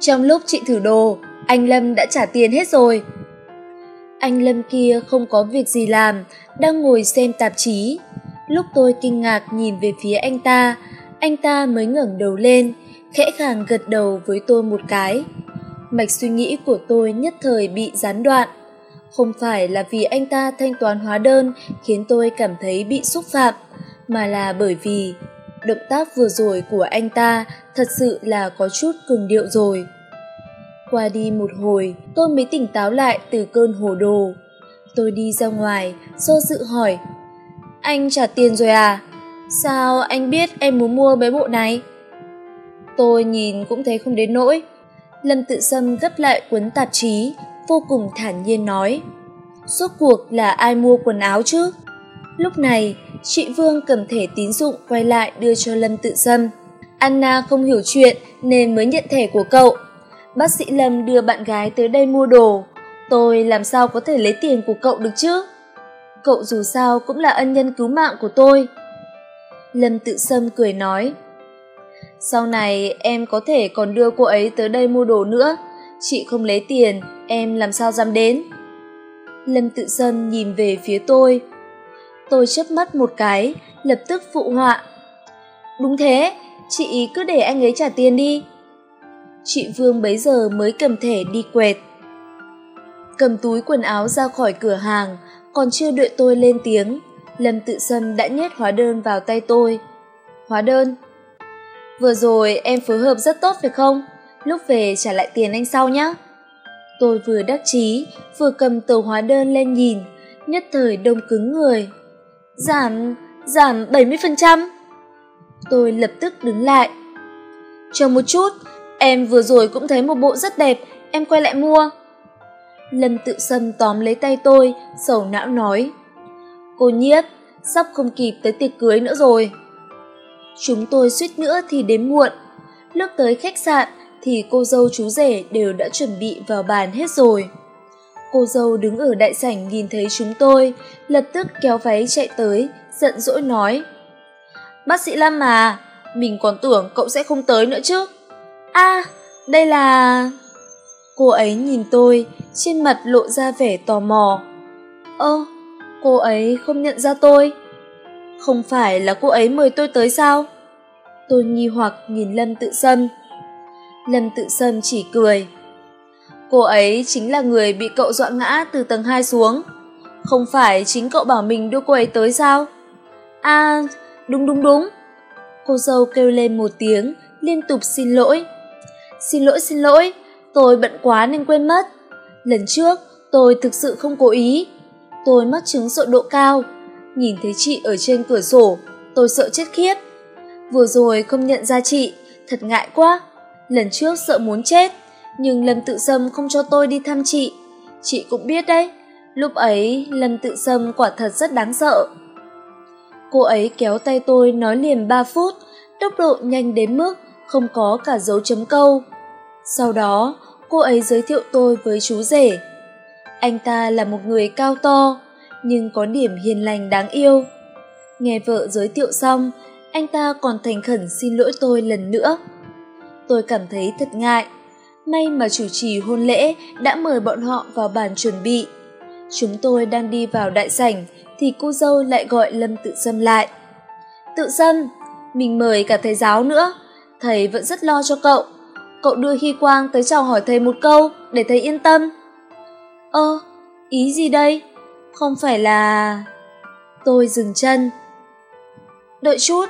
Trong lúc chị thử đồ, anh Lâm đã trả tiền hết rồi. Anh Lâm kia không có việc gì làm, đang ngồi xem tạp chí. Lúc tôi kinh ngạc nhìn về phía anh ta, anh ta mới ngẩng đầu lên, khẽ khàng gật đầu với tôi một cái. Mạch suy nghĩ của tôi nhất thời bị gián đoạn. Không phải là vì anh ta thanh toán hóa đơn khiến tôi cảm thấy bị xúc phạm, mà là bởi vì động tác vừa rồi của anh ta thật sự là có chút cường điệu rồi. Qua đi một hồi, tôi mới tỉnh táo lại từ cơn hồ đồ. Tôi đi ra ngoài, do dự hỏi. Anh trả tiền rồi à? Sao anh biết em muốn mua mấy bộ này? Tôi nhìn cũng thấy không đến nỗi. Lâm tự sâm gấp lại cuốn tạp chí, vô cùng thản nhiên nói. Suốt cuộc là ai mua quần áo chứ? Lúc này, chị Vương cầm thẻ tín dụng quay lại đưa cho Lâm tự sâm. Anna không hiểu chuyện nên mới nhận thẻ của cậu. Bác sĩ Lâm đưa bạn gái tới đây mua đồ. Tôi làm sao có thể lấy tiền của cậu được chứ? Cậu dù sao cũng là ân nhân cứu mạng của tôi. Lâm tự sâm cười nói. Sau này em có thể còn đưa cô ấy tới đây mua đồ nữa. Chị không lấy tiền, em làm sao dám đến? Lâm tự sâm nhìn về phía tôi. Tôi chớp mắt một cái, lập tức phụ họa. Đúng thế, chị cứ để anh ấy trả tiền đi chị Vương bấy giờ mới cầm thẻ đi quẹt. Cầm túi quần áo ra khỏi cửa hàng, còn chưa đợi tôi lên tiếng, Lâm Tự Sâm đã nhét hóa đơn vào tay tôi. Hóa đơn? Vừa rồi em phối hợp rất tốt phải không? Lúc về trả lại tiền anh sau nhé. Tôi vừa đắc chí, vừa cầm tờ hóa đơn lên nhìn, nhất thời đông cứng người. Giảm, giảm 70%. Tôi lập tức đứng lại. Chờ một chút, Em vừa rồi cũng thấy một bộ rất đẹp, em quay lại mua. Lâm tự sâm tóm lấy tay tôi, sầu não nói. Cô nhiếp, sắp không kịp tới tiệc cưới nữa rồi. Chúng tôi suýt nữa thì đến muộn. Lúc tới khách sạn thì cô dâu chú rể đều đã chuẩn bị vào bàn hết rồi. Cô dâu đứng ở đại sảnh nhìn thấy chúng tôi, lập tức kéo váy chạy tới, giận dỗi nói. Bác sĩ Lâm à, mình còn tưởng cậu sẽ không tới nữa chứ a à, đây là cô ấy nhìn tôi trên mặt lộ ra vẻ tò mò ơ cô ấy không nhận ra tôi không phải là cô ấy mời tôi tới sao tôi nghi hoặc nhìn lâm tự sâm lâm tự sâm chỉ cười cô ấy chính là người bị cậu dọa ngã từ tầng hai xuống không phải chính cậu bảo mình đưa cô ấy tới sao à đúng đúng đúng cô dâu kêu lên một tiếng liên tục xin lỗi Xin lỗi xin lỗi, tôi bận quá nên quên mất. Lần trước, tôi thực sự không cố ý. Tôi mắc chứng sợ độ cao. Nhìn thấy chị ở trên cửa sổ, tôi sợ chết khiếp. Vừa rồi không nhận ra chị, thật ngại quá. Lần trước sợ muốn chết, nhưng Lâm Tự Sâm không cho tôi đi thăm chị. Chị cũng biết đấy, lúc ấy Lâm Tự Sâm quả thật rất đáng sợ. Cô ấy kéo tay tôi nói liền ba phút, tốc độ nhanh đến mức không có cả dấu chấm câu. Sau đó, cô ấy giới thiệu tôi với chú rể. Anh ta là một người cao to, nhưng có điểm hiền lành đáng yêu. Nghe vợ giới thiệu xong, anh ta còn thành khẩn xin lỗi tôi lần nữa. Tôi cảm thấy thật ngại. May mà chủ trì hôn lễ đã mời bọn họ vào bàn chuẩn bị. Chúng tôi đang đi vào đại sảnh thì cô dâu lại gọi Lâm Tự Sâm lại. Tự Sâm, mình mời cả thầy giáo nữa. Thầy vẫn rất lo cho cậu. Cậu đưa Hy Quang tới chào hỏi thầy một câu để thầy yên tâm. Ơ, ý gì đây? Không phải là... Tôi dừng chân. Đợi chút,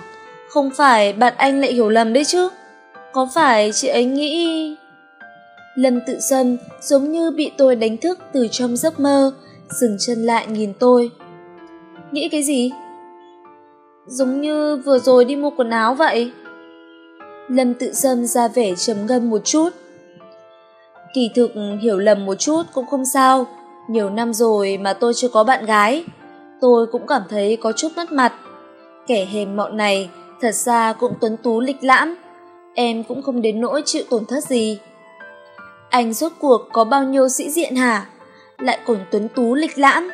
không phải bạn anh lại hiểu lầm đấy chứ? Có phải chị ấy nghĩ... Lâm tự sâm giống như bị tôi đánh thức từ trong giấc mơ, dừng chân lại nhìn tôi. Nghĩ cái gì? Giống như vừa rồi đi mua quần áo vậy. Lâm tự sâm ra vẻ trầm ngâm một chút. Kỳ thực hiểu lầm một chút cũng không sao, nhiều năm rồi mà tôi chưa có bạn gái. Tôi cũng cảm thấy có chút mất mặt. Kẻ hèn mọn này thật ra cũng tuấn tú lịch lãm, em cũng không đến nỗi chịu tổn thất gì. Anh rốt cuộc có bao nhiêu sĩ diện hả? Lại còn tuấn tú lịch lãm.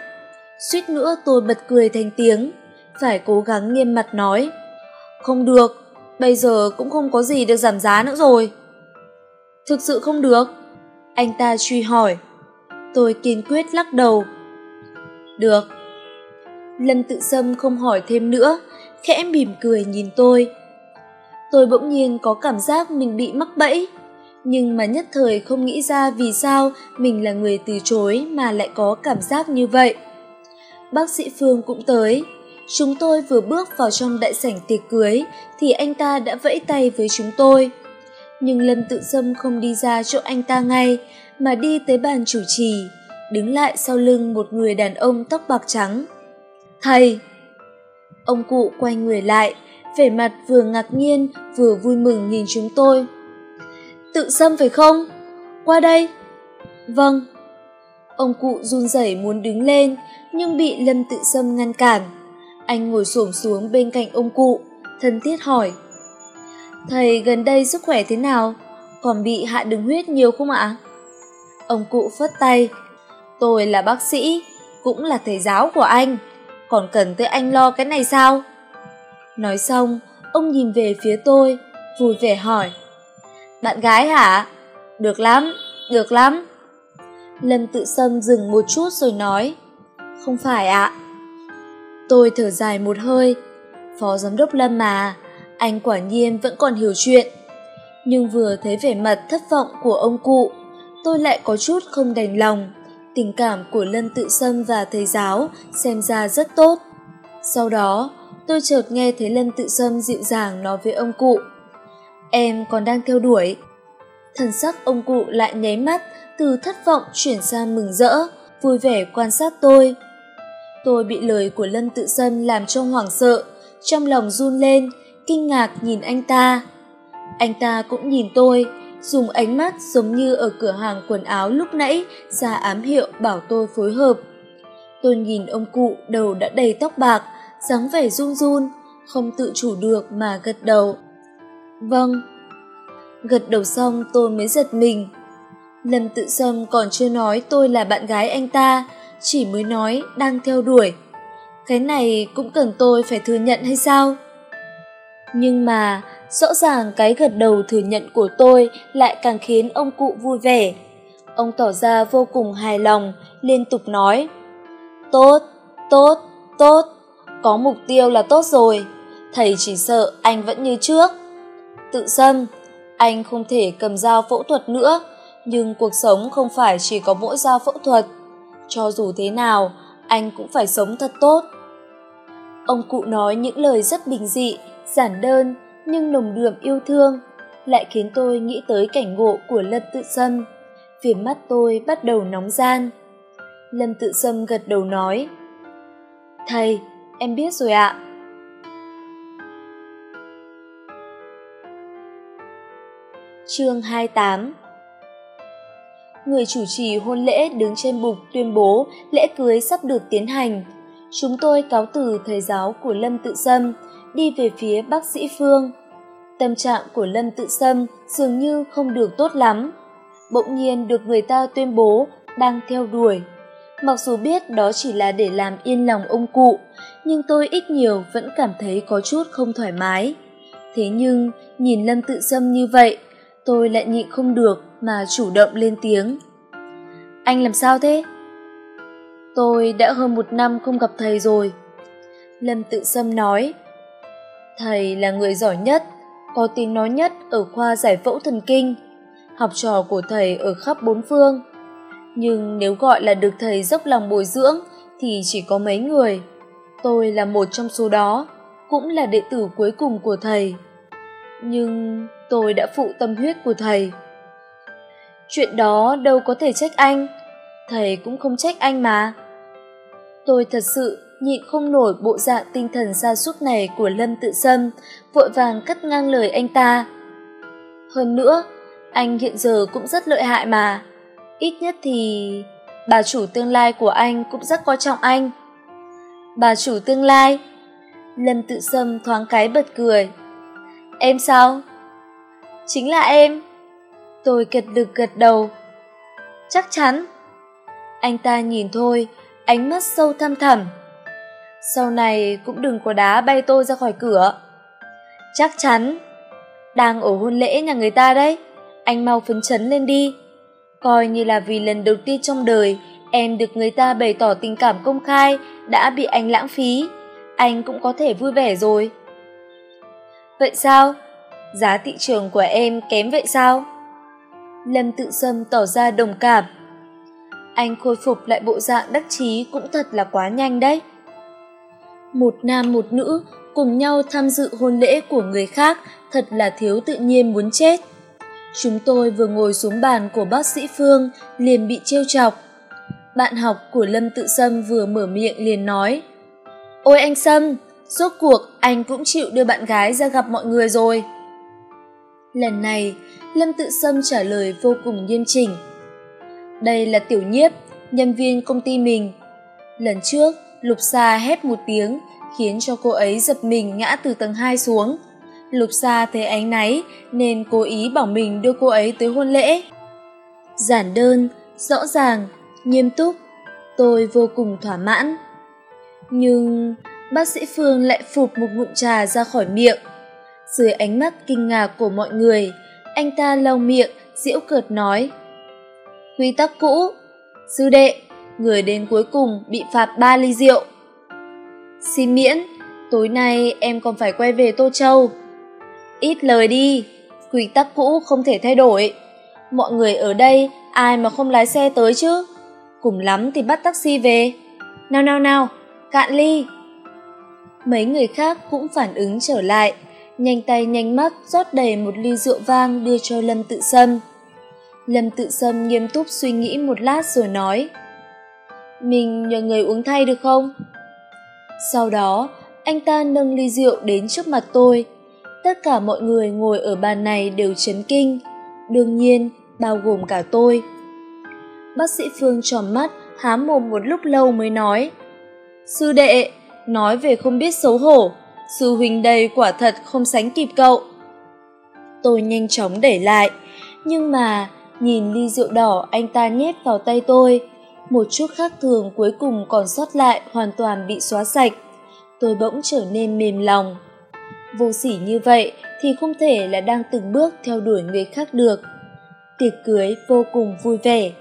Suýt nữa tôi bật cười thành tiếng, phải cố gắng nghiêm mặt nói. Không được, bây giờ cũng không có gì được giảm giá nữa rồi. Thực sự không được? Anh ta truy hỏi. Tôi kiên quyết lắc đầu. Được. Lâm tự sâm không hỏi thêm nữa, khẽ mỉm cười nhìn tôi. Tôi bỗng nhiên có cảm giác mình bị mắc bẫy, nhưng mà nhất thời không nghĩ ra vì sao mình là người từ chối mà lại có cảm giác như vậy. Bác sĩ Phương cũng tới. Chúng tôi vừa bước vào trong đại sảnh tiệc cưới thì anh ta đã vẫy tay với chúng tôi. Nhưng Lâm Tự Sâm không đi ra chỗ anh ta ngay mà đi tới bàn chủ trì, đứng lại sau lưng một người đàn ông tóc bạc trắng. Thầy! Ông cụ quay người lại, vẻ mặt vừa ngạc nhiên vừa vui mừng nhìn chúng tôi. Tự xâm phải không? Qua đây. Vâng. Ông cụ run rẩy muốn đứng lên, nhưng bị Lâm tự xâm ngăn cản. Anh ngồi xổm xuống bên cạnh ông cụ, thân thiết hỏi. Thầy gần đây sức khỏe thế nào? Còn bị hạ đường huyết nhiều không ạ? Ông cụ phất tay. Tôi là bác sĩ, cũng là thầy giáo của anh. Còn cần tới anh lo cái này sao? Nói xong, ông nhìn về phía tôi, vui vẻ hỏi. Bạn gái hả? Được lắm, được lắm. Lâm tự sâm dừng một chút rồi nói. Không phải ạ. Tôi thở dài một hơi. Phó giám đốc Lâm mà, anh quả nhiên vẫn còn hiểu chuyện. Nhưng vừa thấy vẻ mặt thất vọng của ông cụ, tôi lại có chút không đành lòng. Tình cảm của Lâm Tự Sâm và thầy giáo xem ra rất tốt. Sau đó, tôi chợt nghe thấy Lâm Tự Sâm dịu dàng nói với ông cụ. Em còn đang theo đuổi. Thần sắc ông cụ lại nháy mắt từ thất vọng chuyển sang mừng rỡ, vui vẻ quan sát tôi. Tôi bị lời của Lâm Tự Sâm làm cho hoảng sợ, trong lòng run lên, kinh ngạc nhìn anh ta. Anh ta cũng nhìn tôi, dùng ánh mắt giống như ở cửa hàng quần áo lúc nãy ra ám hiệu bảo tôi phối hợp. Tôi nhìn ông cụ đầu đã đầy tóc bạc, dáng vẻ run run, không tự chủ được mà gật đầu. Vâng. Gật đầu xong tôi mới giật mình. Lâm tự sâm còn chưa nói tôi là bạn gái anh ta, chỉ mới nói đang theo đuổi. Cái này cũng cần tôi phải thừa nhận hay sao? Nhưng mà rõ ràng cái gật đầu thừa nhận của tôi lại càng khiến ông cụ vui vẻ. Ông tỏ ra vô cùng hài lòng, liên tục nói Tốt, tốt, tốt, có mục tiêu là tốt rồi, thầy chỉ sợ anh vẫn như trước. Tự xâm, anh không thể cầm dao phẫu thuật nữa, nhưng cuộc sống không phải chỉ có mỗi dao phẫu thuật. Cho dù thế nào, anh cũng phải sống thật tốt. Ông cụ nói những lời rất bình dị, giản đơn nhưng nồng đượm yêu thương, lại khiến tôi nghĩ tới cảnh ngộ của Lâm Tự Sâm. Viền mắt tôi bắt đầu nóng gian. Lâm Tự Sâm gật đầu nói, Thầy, em biết rồi ạ. Chương 28 người chủ trì hôn lễ đứng trên bục tuyên bố lễ cưới sắp được tiến hành. Chúng tôi cáo từ thầy giáo của lâm tự sâm, đi về phía bác sĩ phương. Tâm trạng của lâm tự sâm dường như không được tốt lắm. Bỗng nhiên được người ta tuyên bố đang theo đuổi mặc dù biết đó chỉ là để làm yên lòng ông cụ, nhưng tôi ít nhiều vẫn cảm thấy có chút không thoải mái. Thế nhưng, nhìn lâm tự sâm như vậy, tôi lại nhịn không được mà chủ động lên tiếng. Anh làm sao thế? Tôi đã hơn một năm không gặp thầy rồi. Lâm tự sâm nói, thầy là người giỏi nhất, có tiếng nói nhất ở khoa giải phẫu thần kinh. Học trò của thầy ở khắp bốn phương nhưng nếu gọi là được thầy dốc lòng bồi dưỡng, thì chỉ có mấy người. Tôi là một trong số đó, cũng là đệ tử cuối cùng của thầy. Nhưng tôi đã phụ tâm huyết của thầy. Chuyện đó đâu có thể trách anh. Thầy cũng không trách anh mà. Tôi thật sự nhịn không nổi bộ dạng tinh thần xa sút này của lâm tự sâm, vội vàng cắt ngang lời anh ta. Hơn nữa, anh hiện giờ cũng rất lợi hại mà ít nhất thì bà chủ tương lai của anh cũng rất coi trọng anh. Bà chủ tương lai? Lâm tự sâm thoáng cái bật cười. Em sao? Chính là em. Tôi gật lực gật đầu. Chắc chắn. Anh ta nhìn thôi, ánh mắt sâu thăm thẳm. Sau này cũng đừng có đá bay tôi ra khỏi cửa. Chắc chắn. Đang ở hôn lễ nhà người ta đấy. Anh mau phấn chấn lên đi coi như là vì lần đầu tiên trong đời, em được người ta bày tỏ tình cảm công khai, đã bị anh lãng phí. Anh cũng có thể vui vẻ rồi. Vậy sao? Giá thị trường của em kém vậy sao? Lâm tự sâm tỏ ra đồng cảm. Anh khôi phục lại bộ dạng đắc chí cũng thật là quá nhanh đấy. Một nam một nữ cùng nhau tham dự hôn lễ của người khác thật là thiếu tự nhiên muốn chết chúng tôi vừa ngồi xuống bàn của bác sĩ phương, liền bị trêu chọc. Bạn học của lâm tự sâm vừa mở miệng liền nói, ôi anh sâm rốt cuộc anh cũng chịu đưa bạn gái ra gặp mọi người rồi. Lần này, lâm tự sâm trả lời vô cùng nghiêm chỉnh. Đây là tiểu nhiếp, nhân viên công ty mình. Lần trước, lục Sa hét một tiếng, khiến cho cô ấy giật mình ngã từ tầng hai xuống lục xa thấy ánh náy, nên cố ý bảo mình đưa cô ấy tới hôn lễ. Giản đơn, rõ ràng, nghiêm túc, tôi vô cùng thỏa mãn. Nhưng bác sĩ phương lại phụt một ngụm trà ra khỏi miệng. Dưới ánh mắt kinh ngạc của mọi người, anh ta lau miệng, giễu cợt nói, quy tắc cũ. Sư đệ, người đến cuối cùng bị phạt ba ly rượu. Xin miễn, tối nay em còn phải quay về tô châu ít lời đi. Quy tắc cũ không thể thay đổi. Mọi người ở đây, ai mà không lái xe tới chứ? Cùng lắm thì bắt taxi về. Nào nào nào, cạn ly. Mấy người khác cũng phản ứng trở lại, nhanh tay nhanh mắt rót đầy một ly rượu vang đưa cho lâm tự sâm. Lâm tự sâm nghiêm túc suy nghĩ một lát rồi nói, mình nhờ người uống thay được không? Sau đó, anh ta nâng ly rượu đến trước mặt tôi tất cả mọi người ngồi ở bàn này đều chấn kinh. Đương nhiên, bao gồm cả tôi. Bác sĩ phương tròn mắt, há mồm một lúc lâu mới nói, sư đệ, nói về không biết xấu hổ. Sư huynh đây quả thật không sánh kịp cậu. Tôi nhanh chóng đẩy lại, nhưng mà nhìn ly rượu đỏ anh ta nhét vào tay tôi, một chút khác thường cuối cùng còn sót lại hoàn toàn bị xóa sạch. Tôi bỗng trở nên mềm lòng vô sỉ như vậy thì không thể là đang từng bước theo đuổi người khác được. Tiệc cưới vô cùng vui vẻ.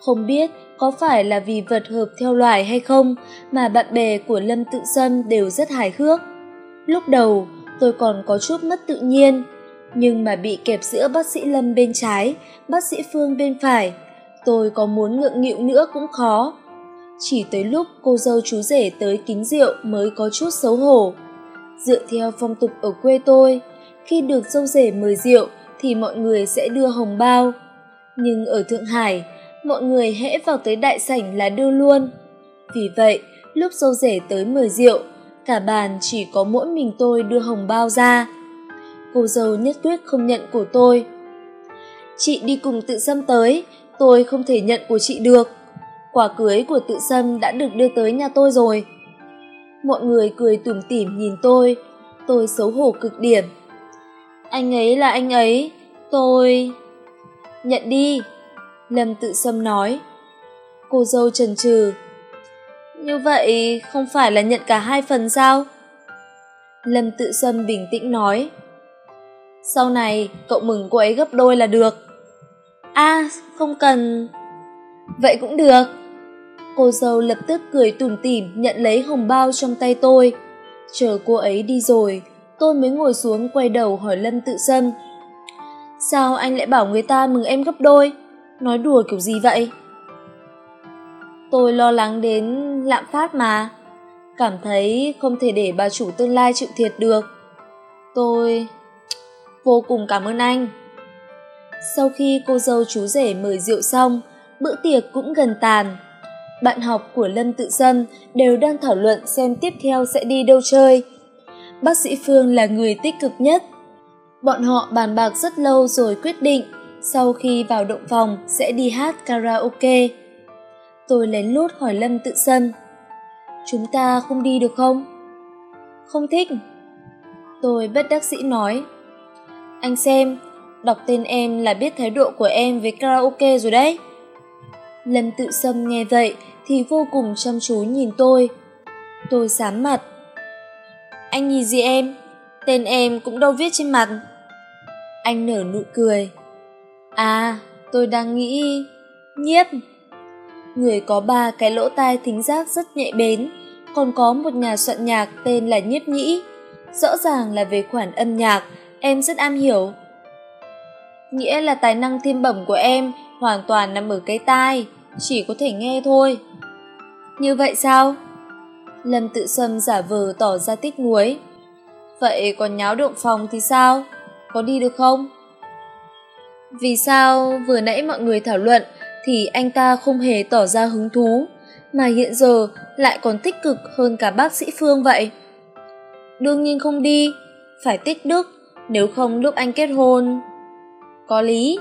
Không biết có phải là vì vật hợp theo loài hay không mà bạn bè của lâm tự sâm đều rất hài hước. Lúc đầu, tôi còn có chút mất tự nhiên, nhưng mà bị kẹp giữa bác sĩ lâm bên trái, bác sĩ phương bên phải, tôi có muốn ngượng nghịu nữa cũng khó. Chỉ tới lúc cô dâu chú rể tới kính rượu mới có chút xấu hổ dựa theo phong tục ở quê tôi, khi được dâu rể mời rượu thì mọi người sẽ đưa hồng bao. Nhưng ở thượng hải, mọi người hễ vào tới đại sảnh là đưa luôn. Vì vậy, lúc dâu rể tới mời rượu, cả bàn chỉ có mỗi mình tôi đưa hồng bao ra. Cô dâu nhất quyết không nhận của tôi. Chị đi cùng tự sâm tới, tôi không thể nhận của chị được. Quả cưới của tự sâm đã được đưa tới nhà tôi rồi mọi người cười tủm tỉm nhìn tôi. Tôi xấu hổ cực điểm. Anh ấy là anh ấy. Tôi nhận đi. Lâm tự sâm nói. Cô dâu trần trừ như vậy không phải là nhận cả hai phần sao? Lâm tự sâm bình tĩnh nói. Sau này cậu mừng cô ấy gấp đôi là được. A à, không cần. Vậy cũng được cô dâu lập tức cười tủm tỉm nhận lấy hồng bao trong tay tôi. Chờ cô ấy đi rồi, tôi mới ngồi xuống quay đầu hỏi lâm tự sâm sao anh lại bảo người ta mừng em gấp đôi? Nói đùa kiểu gì vậy? Tôi lo lắng đến lạm phát mà, cảm thấy không thể để bà chủ tương lai chịu thiệt được. Tôi vô cùng cảm ơn anh. Sau khi cô dâu chú rể mời rượu xong, bữa tiệc cũng gần tàn bạn học của lâm tự sâm đều đang thảo luận xem tiếp theo sẽ đi đâu chơi. Bác sĩ phương là người tích cực nhất. Bọn họ bàn bạc rất lâu rồi quyết định, sau khi vào động phòng sẽ đi hát karaoke. Tôi lén lút hỏi lâm tự sâm chúng ta không đi được không? Không thích. Tôi bất đắc dĩ nói, anh xem, đọc tên em là biết thái độ của em với karaoke rồi đấy lâm tự sâm nghe vậy thì vô cùng chăm chú nhìn tôi. Tôi sám mặt. Anh nhìn gì em? Tên em cũng đâu viết trên mặt. Anh nở nụ cười. À tôi đang nghĩ. Nhiếp. Người có ba cái lỗ tai thính giác rất nhạy bén, còn có một nhà soạn nhạc tên là nhiếp nhĩ. Rõ ràng là về khoản âm nhạc, em rất am hiểu. Nghĩa là tài năng thiên bẩm của em hoàn toàn nằm ở cái tai chỉ có thể nghe thôi. Như vậy sao? Lâm tự sâm giả vờ tỏ ra tích nuối. Vậy còn nháo động phòng thì sao? Có đi được không? Vì sao vừa nãy mọi người thảo luận thì anh ta không hề tỏ ra hứng thú, mà hiện giờ lại còn tích cực hơn cả bác sĩ phương vậy? Đương nhiên không đi, phải tích đức, nếu không lúc anh kết hôn. Có lý.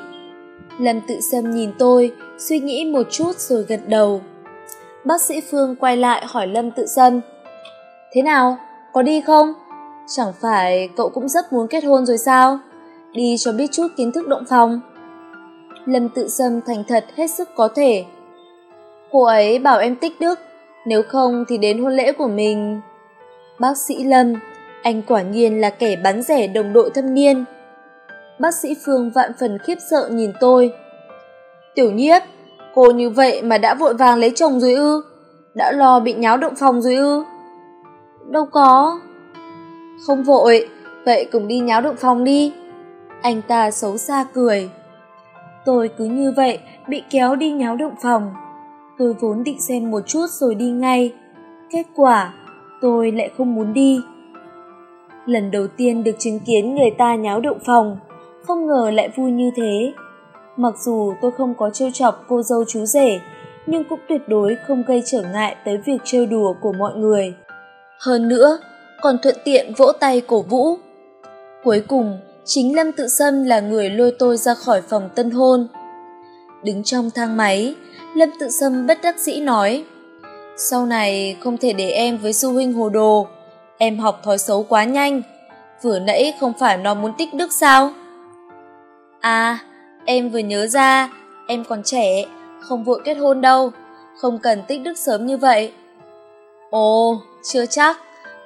Lâm tự sâm nhìn tôi suy nghĩ một chút rồi gật đầu. Bác sĩ phương quay lại hỏi lâm tự sâm thế nào, có đi không? Chẳng phải cậu cũng rất muốn kết hôn rồi sao? Đi cho biết chút kiến thức động phòng. Lâm tự sâm thành thật hết sức có thể. Cô ấy bảo em tích đức, nếu không thì đến hôn lễ của mình. Bác sĩ lâm, anh quả nhiên là kẻ bắn rẻ đồng đội thâm niên. Bác sĩ phương vạn phần khiếp sợ nhìn tôi tiểu nhiếp, cô như vậy mà đã vội vàng lấy chồng rồi ư? Đã lo bị nháo động phòng rồi ư? Đâu có. Không vội, vậy cùng đi nháo động phòng đi. Anh ta xấu xa cười. Tôi cứ như vậy bị kéo đi nháo động phòng. Tôi vốn định xem một chút rồi đi ngay. Kết quả, tôi lại không muốn đi. Lần đầu tiên được chứng kiến người ta nháo động phòng, không ngờ lại vui như thế mặc dù tôi không có trêu chọc cô dâu chú rể, nhưng cũng tuyệt đối không gây trở ngại tới việc trêu đùa của mọi người. Hơn nữa, còn thuận tiện vỗ tay cổ vũ. Cuối cùng, chính lâm tự sâm là người lôi tôi ra khỏi phòng tân hôn. Đứng trong thang máy, lâm tự sâm bất đắc dĩ nói, sau này không thể để em với sư huynh hồ đồ. Em học thói xấu quá nhanh. Vừa nãy không phải nó muốn tích đức sao? À em vừa nhớ ra, em còn trẻ, không vội kết hôn đâu, không cần tích đức sớm như vậy. Ồ, chưa chắc,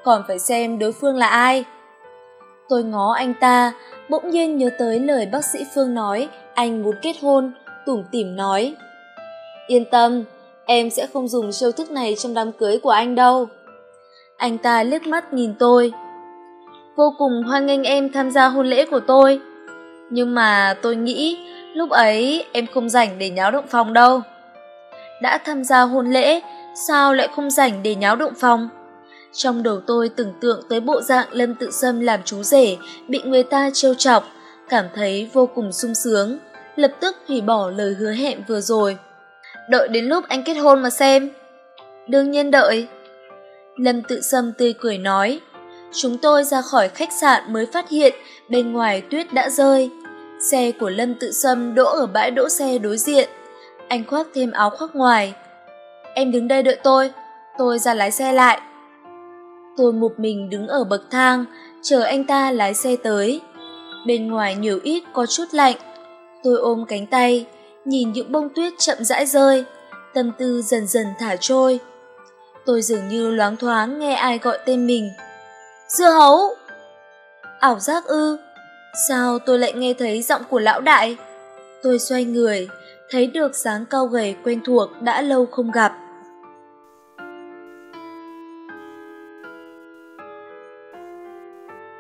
còn phải xem đối phương là ai. Tôi ngó anh ta, bỗng nhiên nhớ tới lời bác sĩ phương nói, anh muốn kết hôn, tủm tỉm nói. Yên tâm, em sẽ không dùng chiêu thức này trong đám cưới của anh đâu. Anh ta liếc mắt nhìn tôi. Vô cùng hoan nghênh em tham gia hôn lễ của tôi nhưng mà tôi nghĩ lúc ấy em không rảnh để nháo động phòng đâu. Đã tham gia hôn lễ, sao lại không rảnh để nháo động phòng? Trong đầu tôi tưởng tượng tới bộ dạng lâm tự sâm làm chú rể bị người ta trêu chọc, cảm thấy vô cùng sung sướng, lập tức hủy bỏ lời hứa hẹn vừa rồi. Đợi đến lúc anh kết hôn mà xem. Đương nhiên đợi. Lâm tự sâm tươi cười nói, chúng tôi ra khỏi khách sạn mới phát hiện bên ngoài tuyết đã rơi xe của lâm tự sâm đỗ ở bãi đỗ xe đối diện Anh khoác thêm áo khoác ngoài. Em đứng đây đợi tôi, tôi ra lái xe lại. Tôi một mình đứng ở bậc thang, chờ anh ta lái xe tới. Bên ngoài nhiều ít có chút lạnh. Tôi ôm cánh tay, nhìn những bông tuyết chậm rãi rơi, tâm tư dần dần thả trôi. Tôi dường như loáng thoáng nghe ai gọi tên mình. Dưa hấu! Ảo giác ư? Sao tôi lại nghe thấy giọng của lão đại? Tôi xoay người, thấy được dáng cao gầy quen thuộc đã lâu không gặp.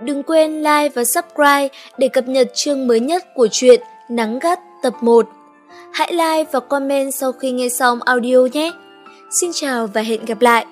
Đừng quên like và subscribe để cập nhật chương mới nhất của truyện Nắng gắt tập 1. Hãy like và comment sau khi nghe xong audio nhé. Xin chào và hẹn gặp lại.